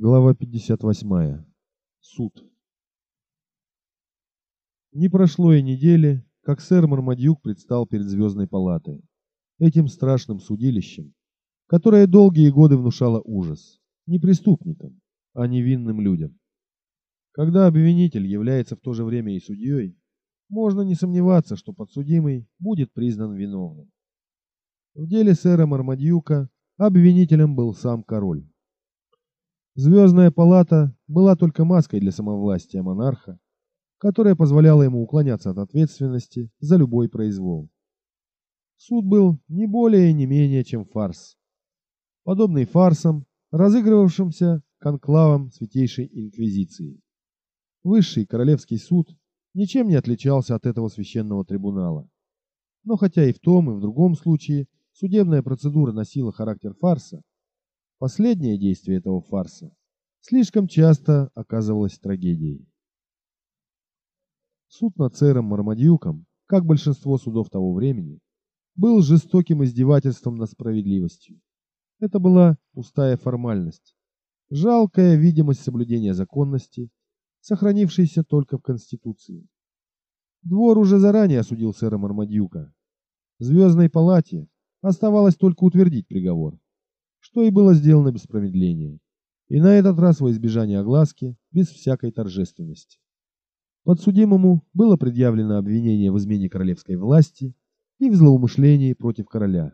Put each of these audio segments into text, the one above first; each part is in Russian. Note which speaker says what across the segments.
Speaker 1: Глава 58. Суд. Не прошло и недели, как сэр Мармадюк предстал перед Звездной палатой, этим страшным судилищем, которое долгие годы внушало ужас не преступникам, а невинным людям. Когда обвинитель является в то же время и судьей, можно не сомневаться, что подсудимый будет признан виновным. В деле сэра Мармадюка обвинителем был сам король. Звездная палата была только маской для самовластия монарха, которая позволяла ему уклоняться от ответственности за любой произвол. Суд был не более и не менее, чем фарс. Подобный фарсам, разыгрывавшимся конклавом Святейшей Инквизиции. Высший Королевский суд ничем не отличался от этого священного трибунала. Но хотя и в том, и в другом случае судебная процедура носила характер фарса, Последнее действие этого фарса слишком часто оказывалось трагедией. Суд над сэром Мармадьюком, как большинство судов того времени, был жестоким издевательством над справедливостью. Это была пустая формальность, жалкая видимость соблюдения законности, сохранившейся только в Конституции. Двор уже заранее осудил сэра Мармадьюка. Звездной палате оставалось только утвердить приговор что и было сделано без промедления. И на этот раз во избежание огласки, без всякой торжественности. Подсудимому было предъявлено обвинение в измене королевской власти и в злоумышлении против короля.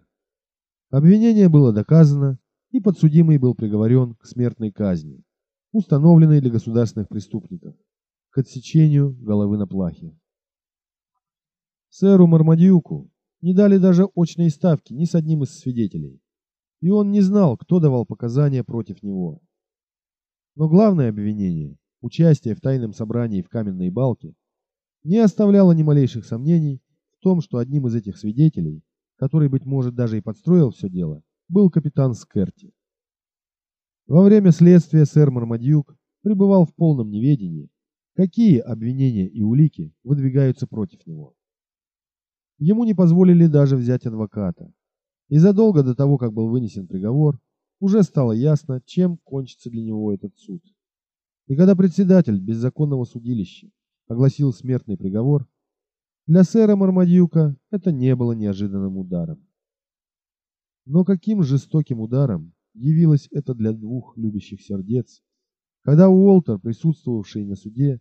Speaker 1: Обвинение было доказано, и подсудимый был приговорен к смертной казни, установленной для государственных преступников, к отсечению головы на плахе. Сэру Мармадиуку не дали даже очной ставки ни с одним из свидетелей и он не знал, кто давал показания против него. Но главное обвинение, участие в тайном собрании в каменной балке, не оставляло ни малейших сомнений в том, что одним из этих свидетелей, который, быть может, даже и подстроил все дело, был капитан Скерти. Во время следствия сэр Мармадьюк пребывал в полном неведении, какие обвинения и улики выдвигаются против него. Ему не позволили даже взять адвоката, и задолго до того, как был вынесен приговор, уже стало ясно, чем кончится для него этот суд. И когда председатель беззаконного судилища огласил смертный приговор, для сэра Мармадьюка это не было неожиданным ударом. Но каким жестоким ударом явилось это для двух любящих сердец, когда Уолтер, присутствовавший на суде,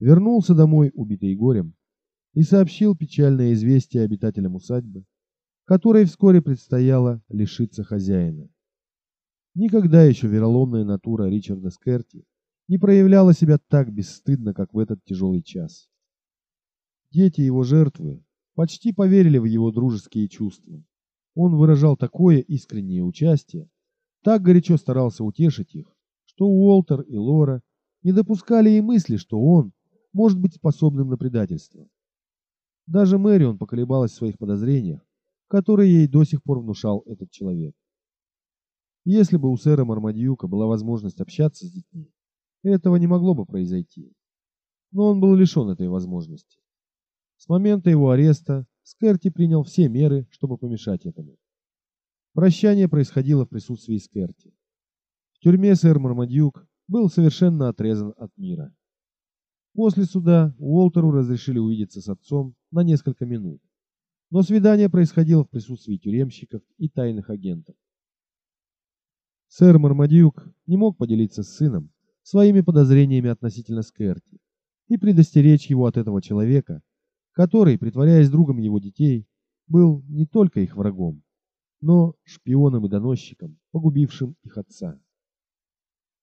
Speaker 1: вернулся домой убитый горем и сообщил печальное известие обитателям усадьбы, которой вскоре предстояло лишиться хозяина. Никогда еще вероломная натура Ричарда Скерти не проявляла себя так бесстыдно, как в этот тяжелый час. Дети его жертвы почти поверили в его дружеские чувства. Он выражал такое искреннее участие, так горячо старался утешить их, что Уолтер и Лора не допускали и мысли, что он может быть способным на предательство. Даже Мэрион поколебалась в своих подозрениях, которые ей до сих пор внушал этот человек. Если бы у сэра Мармадьюка была возможность общаться с детьми, этого не могло бы произойти. Но он был лишен этой возможности. С момента его ареста Скерти принял все меры, чтобы помешать этому. Прощание происходило в присутствии Скерти. В тюрьме сэр Мармадьюк был совершенно отрезан от мира. После суда Уолтеру разрешили увидеться с отцом на несколько минут но свидание происходило в присутствии тюремщиков и тайных агентов. Сэр Мармадюк не мог поделиться с сыном своими подозрениями относительно Скерти и предостеречь его от этого человека, который, притворяясь другом его детей, был не только их врагом, но шпионом и доносчиком, погубившим их отца.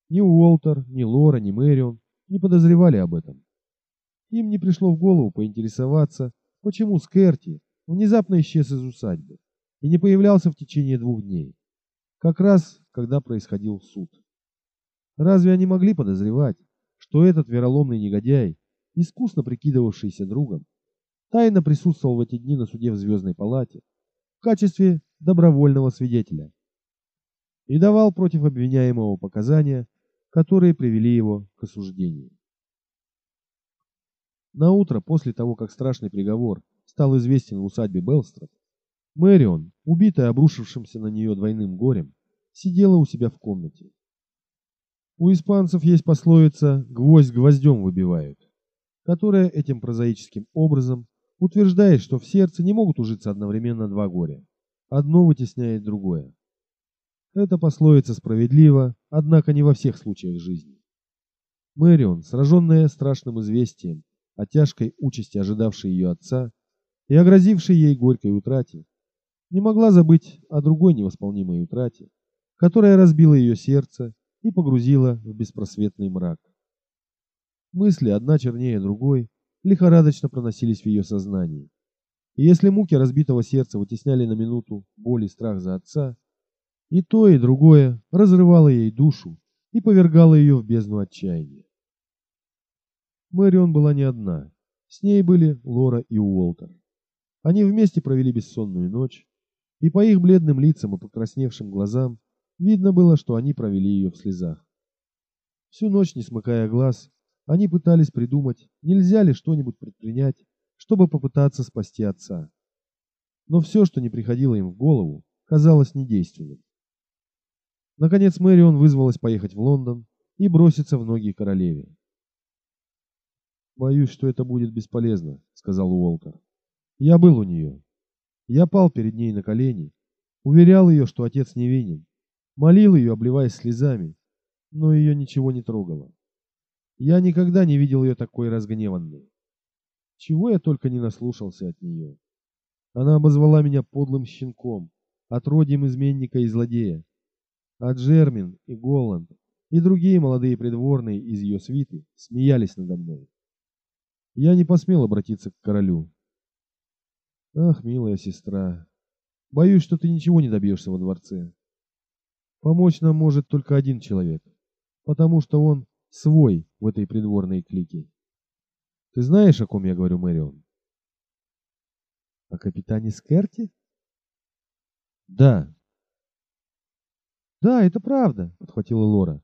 Speaker 1: Ни Уолтер, ни Лора, ни Мэрион не подозревали об этом. Им не пришло в голову поинтересоваться, почему Скерти внезапно исчез из усадьбы и не появлялся в течение двух дней, как раз когда происходил суд. Разве они могли подозревать, что этот вероломный негодяй, искусно прикидывавшийся другом, тайно присутствовал в эти дни на суде в Звездной палате в качестве добровольного свидетеля и давал против обвиняемого показания, которые привели его к осуждению. На утро после того, как страшный приговор стал известен в усадьбе Белстрад, Мэрион, убитая обрушившимся на нее двойным горем, сидела у себя в комнате. У испанцев есть пословица «гвоздь гвоздем выбивают», которая этим прозаическим образом утверждает, что в сердце не могут ужиться одновременно два горя. Одно вытесняет другое. Эта пословица справедлива, однако не во всех случаях жизни. Мэрион, сраженная страшным известием о тяжкой участи ожидавшей ее отца и о грозившей ей горькой утрате, не могла забыть о другой невосполнимой утрате, которая разбила ее сердце и погрузила в беспросветный мрак. Мысли, одна чернее другой, лихорадочно проносились в ее сознании. И если муки разбитого сердца вытесняли на минуту боль и страх за отца, и то, и другое разрывало ей душу и повергало ее в бездну отчаяния. Мэрион была не одна. С ней были Лора и Уолтер. Они вместе провели бессонную ночь, и по их бледным лицам и покрасневшим глазам видно было, что они провели ее в слезах. Всю ночь, не смыкая глаз, они пытались придумать, нельзя ли что-нибудь предпринять, чтобы попытаться спасти отца. Но все, что не приходило им в голову, казалось недейственным. Наконец Мэрион вызвалась поехать в Лондон и броситься в ноги королеве. «Боюсь, что это будет бесполезно», — сказал Уолтер. «Я был у нее. Я пал перед ней на колени, уверял ее, что отец невинен, молил ее, обливаясь слезами, но ее ничего не трогало. Я никогда не видел ее такой разгневанной. Чего я только не наслушался от нее. Она обозвала меня подлым щенком, отродьем изменника и злодея. А Джермин и Голланд и другие молодые придворные из ее свиты смеялись надо мной. Я не посмел обратиться к королю. Ах, милая сестра, боюсь, что ты ничего не добьешься во дворце. Помочь нам может только один человек, потому что он свой в этой придворной клике. Ты знаешь, о ком я говорю, Мэрион? О капитане Скерти? Да. Да, это правда, подхватила Лора.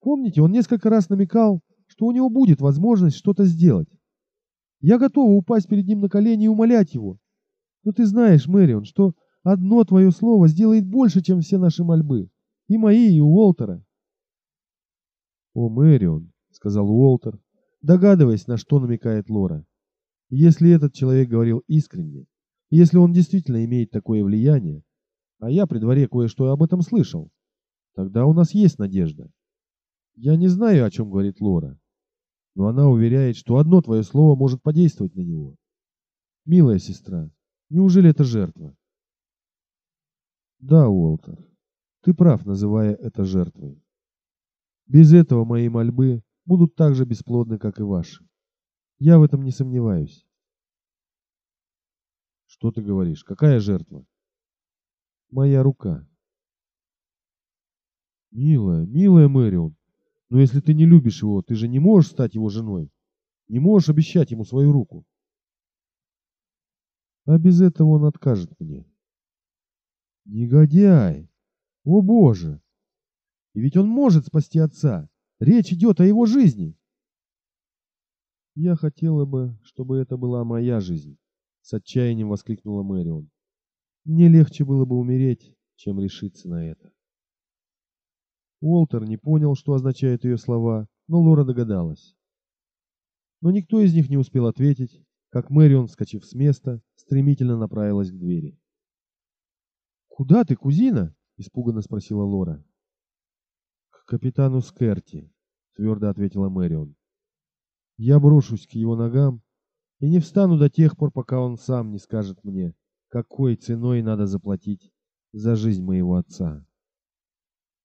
Speaker 1: Помните, он несколько раз намекал, что у него будет возможность что-то сделать. Я готова упасть перед ним на колени и умолять его. Но ты знаешь, Мэрион, что одно твое слово сделает больше, чем все наши мольбы. И мои, и у Уолтера. «О, Мэрион», — сказал Уолтер, догадываясь, на что намекает Лора. «Если этот человек говорил искренне, если он действительно имеет такое влияние, а я при дворе кое-что об этом слышал, тогда у нас есть надежда. Я не знаю, о чем говорит Лора, но она уверяет, что одно твое слово может подействовать на него. Милая сестра, неужели это жертва? Да, Уолтер, ты прав, называя это жертвой. Без этого мои мольбы будут так же бесплодны, как и ваши. Я в этом не сомневаюсь. Что ты говоришь? Какая жертва? Моя рука. Милая, милая Мэрион, но если ты не любишь его, ты же не можешь стать его женой. Не можешь обещать ему свою руку. А без этого он откажет мне. Негодяй! О боже! И ведь он может спасти отца. Речь идет о его жизни. Я хотела бы, чтобы это была моя жизнь, с отчаянием воскликнула Мэрион. Мне легче было бы умереть, чем решиться на это. Уолтер не понял, что означают ее слова, но Лора догадалась. Но никто из них не успел ответить, как Мэрион, вскочив с места, стремительно направилась к двери. «Куда ты, кузина?» – испуганно спросила Лора капитану Скерти, твердо ответила Мэрион. Я брошусь к его ногам и не встану до тех пор, пока он сам не скажет мне, какой ценой надо заплатить за жизнь моего отца.